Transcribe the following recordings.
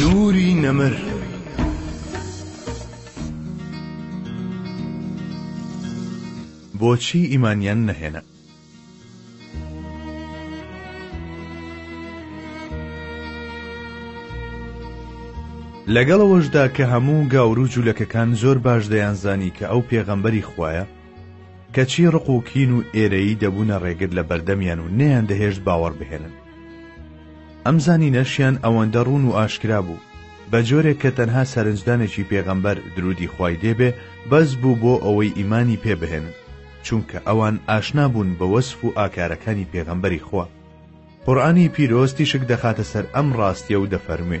نوری نەمر بۆچی ئیمانیان نەهێنا لەگەڵەوەشدا کە هەموو گاور و جوولەکەکان زۆر باش دەیانزانی کە ئەو پێغەمبەری خویە کەچی ڕق و کین و ئێرەیی دەبوونە ڕێگر لە بەردەمیان و نەیان دەهێشت باوەڕ بهێنن ئەم زانینەشیان ئەوەندە ڕوون و ئاشکرا بوو بە جۆرێک کە تەنها سەرنجدانێکی پێغەمبەر درودی خوای لێ بێ بەس بوو بۆ ئەوەی ئیمانی پێ بهێنن چونکە ئەوان ئاشنا بوون بە وەسف و ئاکارەکانی پێغەمبەری خوا قورئانی پیرۆز تیشک دەخاتە سەر ئەم ڕاستیە و دەفەرموێ.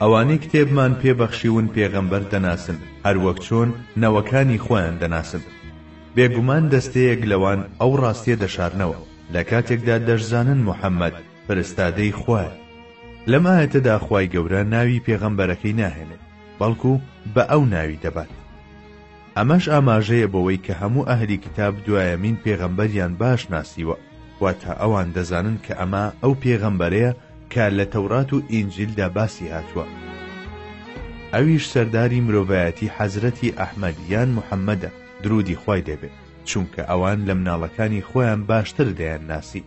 ئەوانەی کتێبمان پێ بەخشیون پێغەمبەر دەناسن هەروەک چۆن نەوەکانی خۆیان دەناسن بێگومان دەستەیەک لەوان ئەو ڕاستیە دەشارنەوە لەکاتێکدا دەشزانن محمد فرستادەی خوایە لەم ئایەتەدا خوای گەورە ناوی پێغەمبەرەکەی ناهێنێت بەڵکو بە ئەو ناوی دەبات. ئەمەش ئاماژەیە بەوەی کە هەموو ئەهلی کتاب دوایەمین پێغەمبەریان باش ناسیوە، واتە ئەوان دەزانن کە ئەمە ئەو پێغەمبەرەیە کە لە تەورات و ئینجیلدا باسی هاتووە، ئەویش سەرداری مرۆڤایەتی حەزرەتی ئەحمەد یان محەمەدە، دروودی خوای لێ بێت، چونکە ئەوان لە مناڵەکانی خۆیان باشتر دەیانناسی.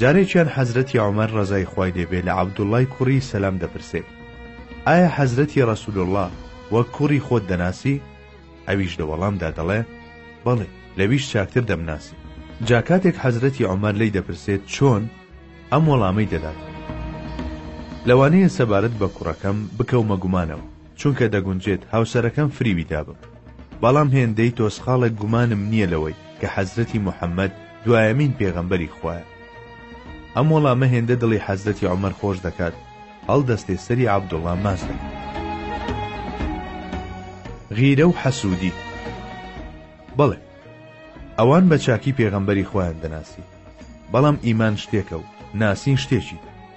جارێکیان حەزرەتی عومەر ڕەزای خوای لێ بێ لە عەبدوڵڵای کوڕی سەلام دەپرسێ، ئایا حەزرەتی ڕەسوولوڵڵا وەک کوڕی خۆت دەناسی؟ ئەویش لە وەڵامدا دەڵێ، بەڵێ، لەویش چاکتر دەمناسی. جا کاتێک حەزرەتی عومەر لێی دەپرسێت، چۆن؟ ئەم وەڵامەی دەدات، لەوانەیە سەبارەت بە کوڕەکەم بکەومە گومانەوە. چونکە دەگونجێت هاوسەرەکەم فریوی دابم بەڵام هێندەی تۆزقاڵێک گومانم نییە لەوەی کە حەزرەتی محەممەد دوایەمین پێغەمبەری خوایە ئەم وەڵامە هێندە دڵی حەزرەتی عمر خۆش دەکات هەڵدەستێ سەری عبدوڵڵا ماس دەکات غیرە و حەسوودی بەڵێ ئەوان بە چاکی پێغەمبەری خۆیان دەناسی بەڵام ئیمان شتێکە و ناسین شتێکی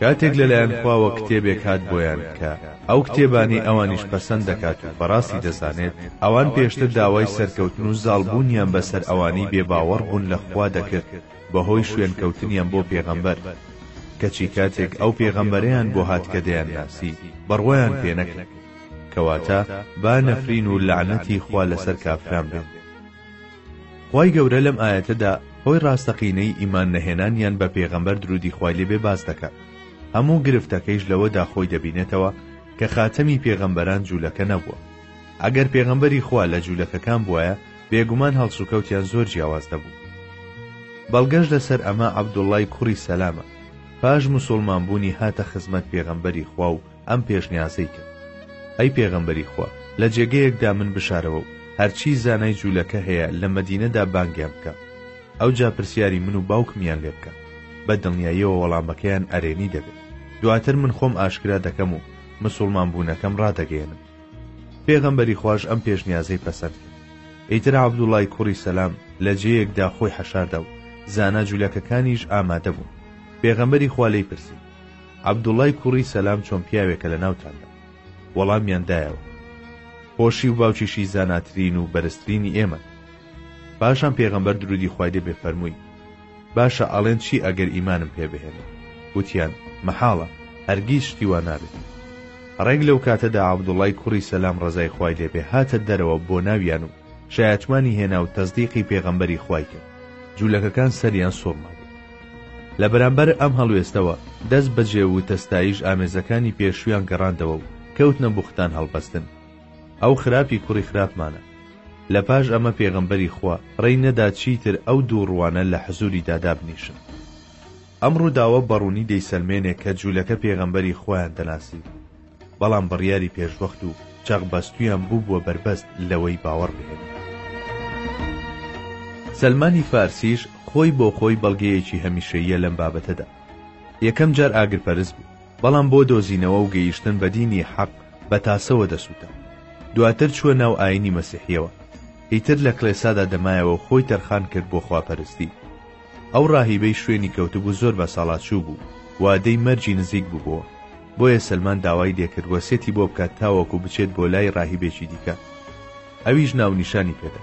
کاتێک لەلایەن خواوە کتێبێک هات بۆیان کە ئەو کتێبانەی ئەوانیش پەسەند دەکات و بەڕاستی دەزانێت ئەوان پێشتر داوای سەرکەوتن و زاڵبوونیان بەسەر ئەوانەی بێباوەڕ بوون لە خوا دەکرد بەهۆی شوێنکەوتنیان بۆ پێغەمبەر کەچی کاتێک ئەو پێغەمبەرەیان بۆ هات کە دەیانناسی بەڕوایان پێنەکرد کەواتە با نەفرین و لەعنەتی خوا لەسەر کافران بێت خوای گەورە لەم ئایەتەدا هۆی ڕاستەقینەی ئیمان نەهێنانیان بە پێغەمبەر درودی خوای لێبێ باس دەکات هەموو گرفتەکەیش لەوەدا خۆی دەبینێتەوە کە خاتەمی پێغەمبەران جوولەکە نەبووە ئەگەر پێغەمبەری خوا لە جوولەکەکان بواە بێگومان هەڵسوکەوتیان زۆر جیاواز دەبوو بەڵگەش لەسەر ئەمە عەبدوڵای کوڕی سەلامە پاش مسلمان بوونی هاتە خزمەت پێغەمبەری خوا و ئەم پێشنیازەی کرد ئەی پێغەمبەری خوا لە جێگەیەکدا من بشارەوە و هەرچی زانای جوولەکە هەیە لە مەدینەدا بانگیان بکە ئەو جا پرسیاری من و باوکمیان لێ بکە بە دڵنیاییەوە وەڵامەکەیان ئەرێنی دەبێت دواتر من خۆم ئاشکرا دەکەم و مسلمان بوونەکەم ڕادەگەێنم پێغەمبەری خوش ئەم پێشنیازەی پەسەند کرد ئیتر عبدوڵای کوڕی سەسلام لە جەیەکدا خۆی حەشاردا و زانا جوولەکەکانیش ئامادە بوون پێغەمبەری خوا لی پرسی عەبدوڵای کوڕی سەلام چۆن پیاوێکە لە ناوتاندا؟ وەڵامیان دایەوە. خۆشی و باوکیشی زاناترین و بەرزترینی ئێمەن. پاشان پێغەمبەر درودی خوای لێ بێ فەرمووی، باشە ئەڵێن چی ئەگەر ئیمانم پێ بهێنن؟ وتیان، مەحاڵە، هەرگیز شتی وا نابێت. ڕێک لەو کاتەدا عەبدوڵای کوڕی سەلام ڕەزای خوای لێ بێ هاتە دەرەوە بۆ ناویان و، شایەتمانی هێنا و تەسدیقی پێغەمبەری خوای کرد جولەکەکان سەریان سوڕما بوو لە بەرامبەر ئەم هەڵوێستەوە دەست بەجێ وتە ستایش ئامێزەکانی پێشویان گەڕاندەوە و کەوتنە بوختان هەڵبەستن ئەو خراپی کوڕی خراپمانە لە پاش ئەمە پێغەمبەری خوا ڕێی نەدا چیتر ئەو دوو ڕوانە لە حزوری دادابنیشن ئەم ڕووداوە بەڕوونی دەیسەلمێنێ کە جولەکە پێغەمبەری خوایان دەناسی بەڵام بڕیاری پێشوەخت و چەق بەستوویان بووبووە بەربەست لەوەی باوەڕ بهێنن. سەلمانی فارسیش خۆی بۆ خۆی بەڵگەیەکی هەمیشەییە لەم بابەتەدا. یەکەم جار ئاگرپەرست بوو، بەڵام بۆ دۆزینەوە و گەیشتن بە دینی حەق بە تاسەوە دەسووتا. دواتر چووە ناو ئایینی مەسیحییەوە. ئیتر لە کڵێسادا دەمایەوە و خۆی تەرخان کرد بۆ خواپەرستی. ئەو ڕاهیبەی شوێنی کەوتبوو زۆر بەساڵاچوو بوو وادەی مەرگی نزیک ببووە بۆیە سەلمان داوای لێکرد وەسێتی بۆ بکات تاوەکو بچێت بۆ لای ڕاهیبێکی دیکە ئەویش ناونیشانی پێدا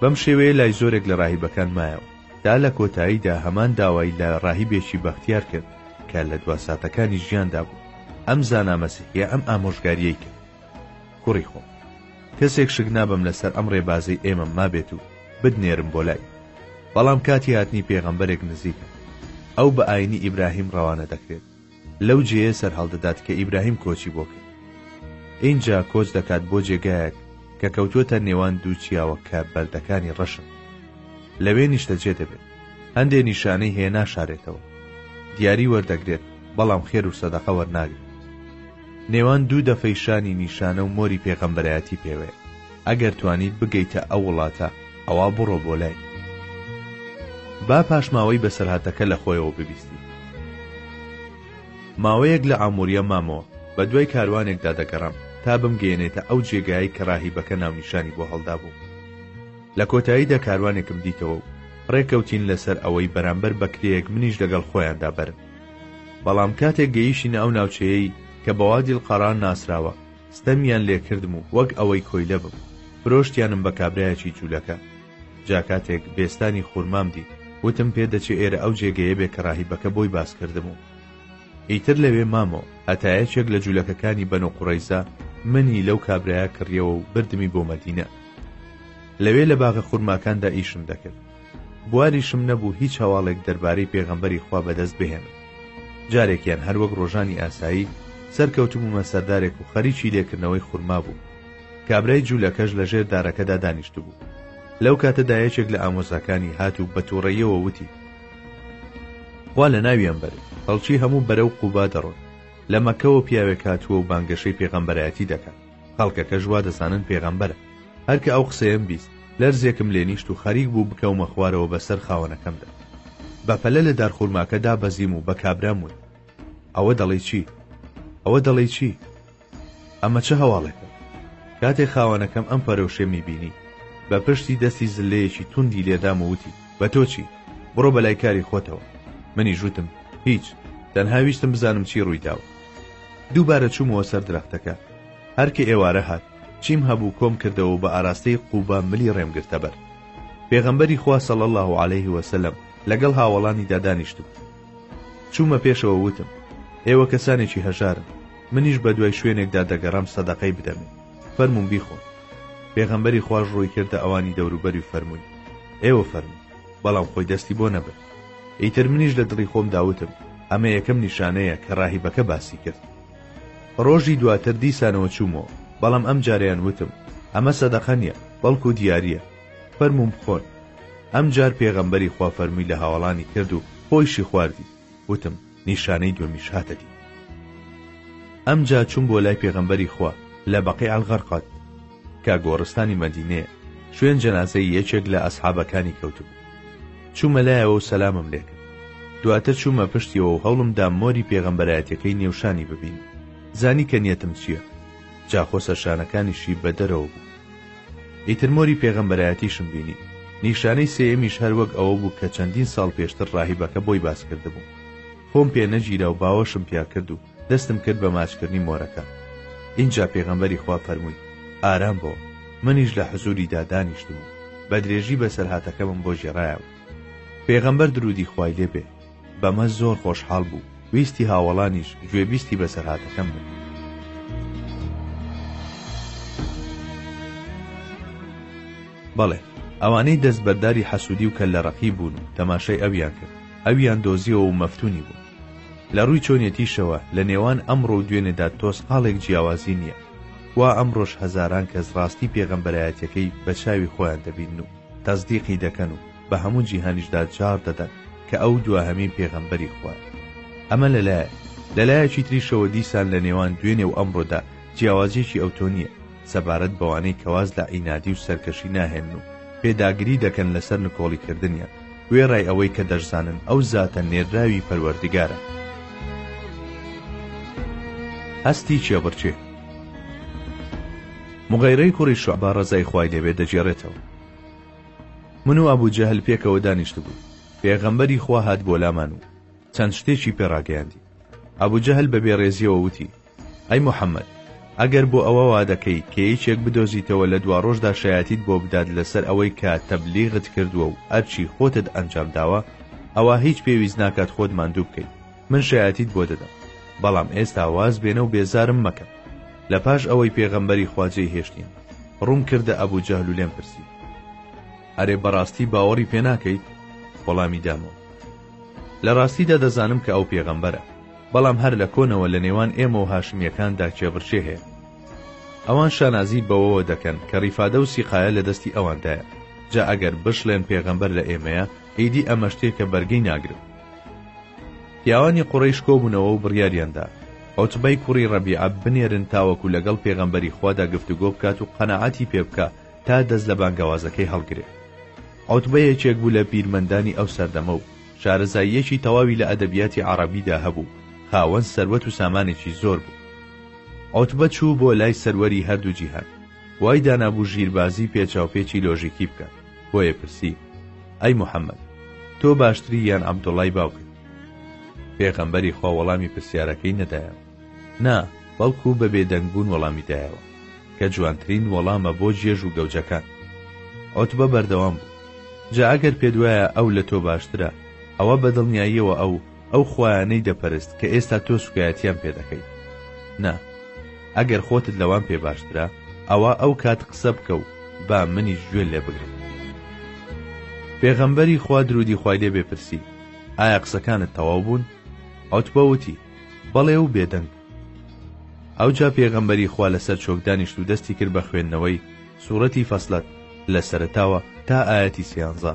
بەم شێوەیە لای زۆرێک لە ڕاهیبەکان مایەوە تا لە کۆتاییدا هەمان داوای لە ڕاهیبێکی بەختیار کرد کە لە دوا ساتەکانی ژیاندا بوو ئەم زانامەسیحە ئەم ئامۆژگاریەی کرد کوڕی خۆم کەسێک شک نابم لەسەر ئەم ڕێبازەی ئێمە مابێت و بدنێرم بۆ لای بەڵام کاتی هاتنی پێغەمبەرێک نزیکە ئەو بە ئاینی ئیبراهیم ڕەوانە دەکرێت لەو جێیە سەرهەڵدەدات کە ئیبراهیم کۆچی بۆ کرد ئینجا کۆچ دەکات بۆ جێگایەک کە کەوتووەتە نێوان دوو چیاوە کە بەردەکانی ڕەشن لەوێ نیشتەجێ دەبێت هەندێ نیشانەی هەیە ناشارێتەوە دیاری وەردەگرێت بەڵام خێر و سەدەقە وەرناگرێت نێوان دوو دەفەی شانی نیشانە و مۆری پێغەمبەرایەتی پێوەیە ئەگەر توانیت بگەیتە ئەو وڵاتە ئەوا بڕۆ بۆ لای با پاشماوەی بەسەرهاتەکە لە خۆیەوە ببیستی ماوەیەک لە ئاموریە مامەوە بە دوای کاروانێکدا دەگەڕام تا بمگەێنێتە ئەو جێگایی کە ڕاهیبەکە ناونیشانی بۆ هەڵدا بوو لە کۆتاییدا کاروانێکم دیتەوە و ڕێکەوتین لەسەر ئەوەی بەرامبەر بەکرێیەک منیش لەگەڵ خۆیاندا بەرن بەڵام کاتێک گەیشینە ئەو ناوچەیەی کە بە وادی القەڕان ناسراوە، ستەمیان لێ کردم و وەک ئەوەی کۆیلە بم، فرۆشتیانم بە کابرایەکی جوولەکە. جا کاتێک بێستانی خورمام دیت، وتم پێ دەچێ ئێرە ئەو جێگەیە بێ کە ڕاهیبەکە بۆی باس کردم و ئیتر لەوێ مام و هەتا یەکێک لە جوولەکەکانی بەنو قوڕەیزە منی لەو کابرایە کڕیەوە و بردمی بۆ مەدینە. لەوێ لە باغە خورماکاندا ئیشم دەکرد. بواریشم نەبوو هیچ هەواڵێک دەربارەی پێغەمبەری خوا بەدەست بهێنم جارێکیان هەر وەک ڕۆژانی ئاسایی سەرکەوتبوومە سەردارێک و خەریکی لێکردنەوەی خورما بوو کابرای جوولەکەش لە ژێر دارەکەدا دانیشت بوو لەو کاتەدا یەکێک لە ئامۆزاکانی هات و بە تووڕەیەوە وتی خوا لە ناویان بەر خەڵکی هەموو بەرەو قوبا دەڕۆن لە مەکەوە پیاوێک هاتووە و بانگەشەی پێغەمبەرایەتی دەکات خەڵکەکەش وا دەزانن پێغەمبەرە هەر کە ئەو قسەیەم بیست لەرزێکم لێ نیشت و خەریک بوو بکەومە خوارەوە بەسەر خاوەنەکەمدا بە پەلە لە دارخورماکە دابەزیم و بە کابرام وت ئەوە دەڵی چی ئەوە دەڵی چی ئەمە چه هەواڵێکە کاتێ خاوەنەکەم ئەم پەرۆشێمی بینی بە پشتی دەستی زلەیەکی توندی لێدام و وتی بە تۆ چی بڕۆ بەلای کاری خۆتەوە منی ژوتم هیچ تەنها ویستم بزانم چی ڕوویداوە دووبارە چوومەوە سەر درەختەکە هەر کە ئێوارە هات چیم هەبوو کۆم کردەوە و بە ئاراستەی قوبا ملی ڕێم گرتە بەر پێغەمبەری خوا صلی الله عليه وسلم لەگەڵ هاوەڵانی دادانیشتم چوومە پێشەوە وتم ئێوە کەسانێکی هەژارن منیش بە دوای شوێنێکدا دەگەڕام سەدەقەی بدەمێ فەرموون بیخۆن پێغەمبەری خواش ڕووی کردە ئەوانی دەوروبەری فەرمووی ئێوە فەرموو بەڵام خۆی دەستی بۆ نەبێت ئیتر منیش لە دڵی خۆمدا وتم ئەمە یەکەم نیشانەیە کە ڕاهیبەکە باسی کرد ڕۆژی دواتر دیسانەوە چوومەوە بەڵام ئەم جاریان وتم ئەمە سەدەقە نیە بەڵکو دیارە فەرموم بخۆن ئەم جار پێغەمبەری خوا فەرمی لە هاوڵانی کرد و خۆیشی خواردی وتم نیشانەی دووەمیش هاتە دی ئەمجا چوم بۆ لای پێغەمبەری خوا لە بەقی ئەلغەرقات کە گۆڕستانی مەدینەیە شوێن جەنازەی یەکێک لە ئەسحابەکانی کەوتبوو چوومە لایەوە و سەلامم لێکرد دواتە چوومە پشتیەوە و هەوڵمدا مۆری پێغەمبەرایەتەکەی نێوشانی ببین زانی کە نیەتم چییە جاخۆ سەرشانەکانیشی بە دەرەوە بوو. ئیتر مۆری پێغەمبەرایەتیشم بینی. نیشانەی سێیەمیش هەر وەک ئەوە بوو کە چەندین ساڵ پێشتر ڕاهیبەکە بۆی باس کردبووم. خۆم پێ نەگیرا و باوەشم پیا کرد و دەستم کرد بە ماچکردنی مۆرەکە. ئینجا پێغەمبەری خوا فەرمووی، ئارام بۆ. منیش لە حزووریدا دانیشتم و بەدرێژی بەسەرهاتەکەمم بۆ گێڕایەوە. پێغەمبەر دروودی خوای لێ بێ. بەمە زۆر خۆشحاڵ بوو ویستی هاوەڵانیش گوێبیستی بەسەرهاتەکەم بن بەڵێ ئەوانەی دەست بەرداری حەسوودی و کە لە ڕەقی بوون و تەماشای ئەویان کرد ئەویان دۆزیەوە و مەفتونی بوو لە ڕووی چۆنیەتیشەوە لە نێوان ئەمڕۆ و دوێنێدا تۆز قاڵێک جیاوازی نییە وا ئەمڕۆش هەزاران کەس ڕاستی پێغەمبەرایەتەکەی بە چاوی خۆیان دەبین و تەزدیقی دەکەن و بە هەموو جیهانیشدا جاڕ دەدەن کە ئەو دواهەمین پێغەمبەری خوایە ئەمە لەلایەک لەلایەکی تریشەوە دیسان لە نێوان دوێنێ و ئەمڕۆدا جیاوازیەکی ئەوتۆ نییە سەبارەت بەوانەی کەواز لە عینادی و سەرکەشی ناهێنن و پێداگری دەکەن لەسەر نکۆڵی کردنیان وێڕای ئەوەی کە دەشزانن ئەو زاتە نێرراوی پەروەردگارە هەستی چێبڕچێ مغیرەی کوڕی شعبا ڕەزای خوای لێبێ دەگێڕێتەوە من و ئەبو جەهل پێکەوە دانیشتبووین پێغەمبەری خوا هات بۆ لامان و چەند شتێکی پێڕاگەیاندی ئەبو جەهل بە بێڕێزیەوە وتی ئەی محەممەد ئەگەر بۆ ئەوە وا دەکەی کە یەکێک بدۆزیتەوە لە دوا ڕۆژدا شایەتیت بۆ بدات لەسەر ئەوەی کە تەبلیغت کردووە و ئەرچی خۆتت ئەنجام داوە ئەوا هیچ پێویست ناکات خۆت ماندوو بکەیت من شایەتیت بۆ دەدەم بەڵام ئێستا واز بێنە و بێزارم مەکە لە پاش ئەوەی پێغەمبەری خواجێی هێشتین ڕووم کردە ئەبوو جەهل و لێم پرسی ئەرێ بەڕاستی باوەڕی پێ ناکەیت وەڵامی دامەوە لە ڕاستیدا دەزانم کە ئەو پێغەمبەرە بەڵام هەر لە کۆنەوە لە نێوان ئێمە و هاشمیەکاندا کێبڕچێ هەیە ئەوان شانازی بەوەوە دەکەن کە ڕیفادە و سیقاە لە دەستی ئەواندایە جا ئەگەر بشڵێن پێغەمبەر لە ئێمەیە ئیدی ئەمەشتێکە بەرگەی ناگرن پیاوانی قوڕەیش کۆبوونەوە و بڕیاریاندا عوتبەی کوڕی ڕەبیعە بنێرن تاوەکو لەگەڵ پێغەمبەری خوادا گفتوگۆ بکات و قەناعەتی پێ بکا تا دەست لە بانگەوازەکەی هەڵگرێ عوتبە یەکێک بوو لە پیرمەندانی ئەو سەردەمە و شارەزاییەکی تەواوی لە ئەدەبیاتی عەڕەبیدا هەبوو خاوەن سەروەت و سامانێکی زۆر بوو عوتبە چوو بۆ لای سەروەری هەردوو جیهان وای دانابوو ژیربازی پێچاوپێچی لۆژیکی بکات بۆیە پرسی ئەی محەممەد تۆ باشتری یان عەبدوڵای باوکت پێغەمبەری خوا وەڵامی پرسیارەکەی نەدایە نا بەڵکو بە بێدەنگبوون وەڵامی دایەوە کە جوانترین وەڵامە بۆ جێژ و گەوجەکان ئۆتبە بەردەوام بوو جا ئەگەر پێدوایە ئەو لە تۆ باشترە ئەوە بەدڵنیاییەوە ئەو ئەو خوایانەی دەپەرست کە ئێستا تۆ سوکایەتیان پێ دەکەیت نا ئەگەر خۆتت لەوان پێ باشترە ئەوە ئەو کات قسە بکە و با منیش گوێ لێ بگرم پێغەمبەری خوا درودی خوای لێ بێپرسی ئایا قسەکانت تەواو بوون ئەوت بەوتی بەڵێ و بێدەنگ ئەوجا پێغەمبەری خوا لەسەر چۆکدانیشت و دەستی کرد بە خوێندنەوەی سوورەتی فەسلەت لە سەرتاوە تا ئاەتی سیانزە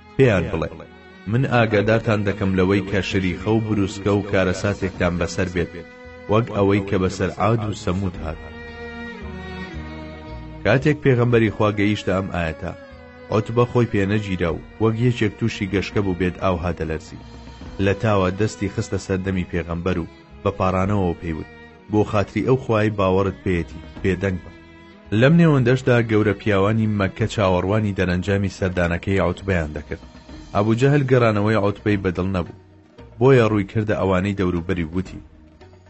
پێیان بڵێ، من ئاگادارتان دەکەم لەوەی کە شریخە و بروسکە و کارەساتێکتان بەسەر بێت وەک ئەوەی کە بەسەر عاد و سەمود هات. کاتێک پێغەمبەری خوا گەیشتە ئەم ئایەتە، عوتبە خۆی پێ نەگیرا و وەک یەکێک تووشی گەشکە بووبێت ئاوها دەلەرزی، لە تاوە دەستی خستە سەردەمی پێغەمبەر و بە پاڕانەوەوە پێی وت، بۆ خاتری ئەو خوای باوەڕت پێیەتی بێدەنگ بە. لەم نێوەندەشدا گەورە پیاوانی مەککە چاوەڕوانی دەرەنجامی سەردانەکەی عوتبەیان دەکرد، ئەبو جەهل گەڕانەوەی عوتبەی بە دڵ نەبوو، بۆیە ڕووی کردە ئەوانەی دەوروبەری و وتی،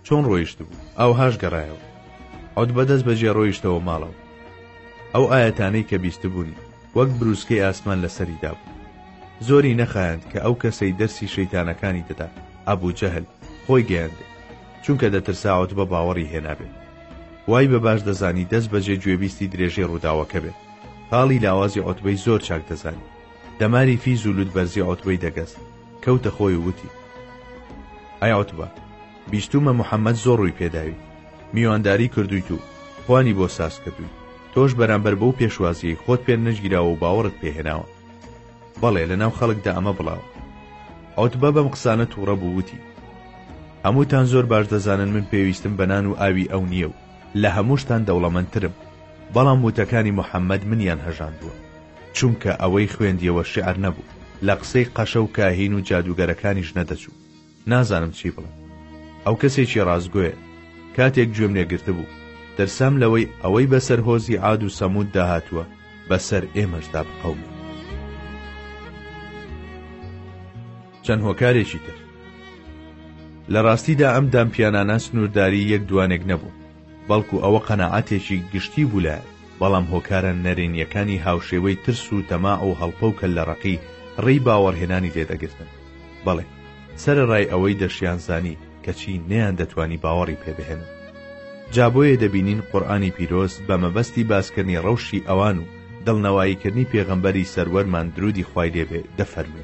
چۆن ڕۆیشتبوو، ئاوهاش گەڕایەوە. عوتبە دەست بەجێ ڕۆیشتەوە ماڵەوە. ئەو ئایەتانەی کە بیستبوونی، وەک برووسکەی ئاسمان لەسەری دابوو. زۆری نەخایاند کە ئەو کەسەی دەرسی شەیتانەکانی دەدا، ئەبو جەهل، خۆی گەیاندێ. چونکە دەترساوەت بە باوەڕی هێنابێت وای بە باش دەزانی دەست بەجێ گوێبیستی درێژەی ڕووداوەکە بێت تاڵی لاوازی ئۆتبەی زۆر چاک دەزانی دەماری فیز و لوت بەرزی ئۆتبەی دەگەست کەوتە خۆی وتی ئای ئۆتبە بیستومە محەممەد زۆر ڕووی پێداوی میوانداری کردویت و خوانی بۆ ساز کردووی تۆش بەرامبەر بەو پێشوازیی خۆت پێ نەژگیراوە و باوەڕت پێهێناوە بەڵێ لە ناو خەڵکدا ئەمە بڵاوە عوتبە بەم قسانە تووڕە بوو وتی هەمووتان زۆر باش دەزانن من پێویستم بە نان و ئاوی ئەو نییە و لە هەمووشتان دەوڵەمەندترم بەڵام وتەکانی محەممەد منیان هەژاندووە چونکە ئەوەی خوێندیەوە شعر نەبوو لە قسەی قەشە و کاهین و جادووگەرەکانیش نەدەچوو نازانم چی بڵێم. ئەو کەسێکی ڕاستگۆیە. کاتێک گوێم لێ گرتبوو، ترسام لەوەی ئەوەی بەسەر هۆزی عاد و سەمووددا هاتووە، بەسەر ئێمەشدا بقەومێ. چەند هۆکارێکی تر. لە ڕاستیدا ئەم دامپیانانە سنوورداری یەک دوانێک نەبوون، بەڵکو ئەوە قەناعەتێکی گشتی بوو لە بەڵام هۆکارە نەرێنیەکانی هاوشێوەی ترس و تەماع و هەڵپە و کەللەڕەقی ڕێی باوەڕهێنانی لێ دەگرتن بەڵێ سەرەڕای ئەوەی دەشیانزانی کەچی نەیان دەتوانی باوەڕی پێ بهێنن جا بۆیە دەبینین قورئانی پیرۆز بە مەبەستی باسکردنی ڕەوشی ئەوان و دڵنەواییکردنی پێغەمبەری سەروەرمان درودی خوای لێ بێ دەفەرموێ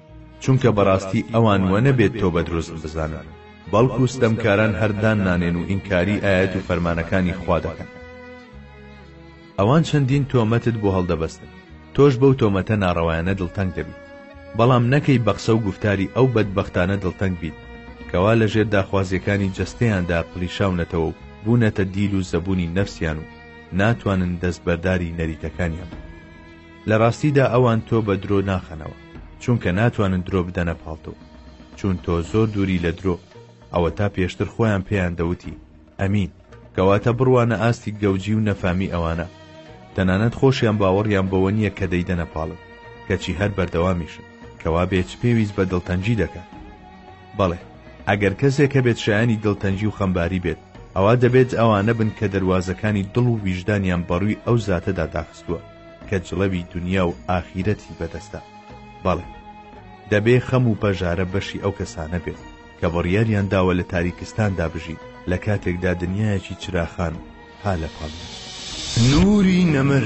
چونکە بەڕاستی ئەوان وەنەبێت تۆ بەدرۆزن بزانن بەڵکو ستەمکاران هەر دان نانێن و ئینکاری ئایەت و فەرمانەکانی خوا دەکەن ئەوان چەندین تۆمەتت بۆ هەڵدەبەستن تۆش بەو تۆمەتە ناڕەوایانە دڵتەنگ دەبیت بەڵام نەکەی بەقسە و گوفتاری ئەو بەدبەختانە دڵتەنگ بیت کەوا لەژێر داخوازیەکانی جەستەیاندا پڵیشاونەتەوە و بوونەتە دیل و زەبوونی نەفسیان و ناتوانن دەست بەرداری نەریتەکانیان لە ڕاستیدا ئەوان تۆ بە درۆ ناخەنەوە چونکە ناتوانن درۆ بدەنە پاڵتو چون تۆ زۆر دووری لە درۆ ئەوەتا پێشتر خۆیان پێیان دەوتی ئەمین کەواتە بڕوانە ئاستی گەوجی و نەفامی ئەوانە تەنانەت خۆشیان باوەڕیان بەوە نییە کە دەیدەنە پاڵت کەچی هەر بەردەوامیشن کەوا بێچ پێویست بە دڵتەنجی دەکات بەڵێ ئەگەر کەسێک کە بێت شایانی دڵتەنجی و خەمباری بێت ئەوا دەبێت ئەوانە بن کە دەواازەکانی دڵ و ویژدانیان بەڕووی ئەو زاتەدا داخستووە کە جڵەوی دونیا و ئاخیرەتی بەدەستە بەڵێ دەبێ خەم و پەژارە بەشی ئەو کەسانە بێت کە بڕیاریان داوە لە تاریکستاندا بژین لە کاتێکدا دنیایەکی چراخان ها لە پاڵ نوری نەمر.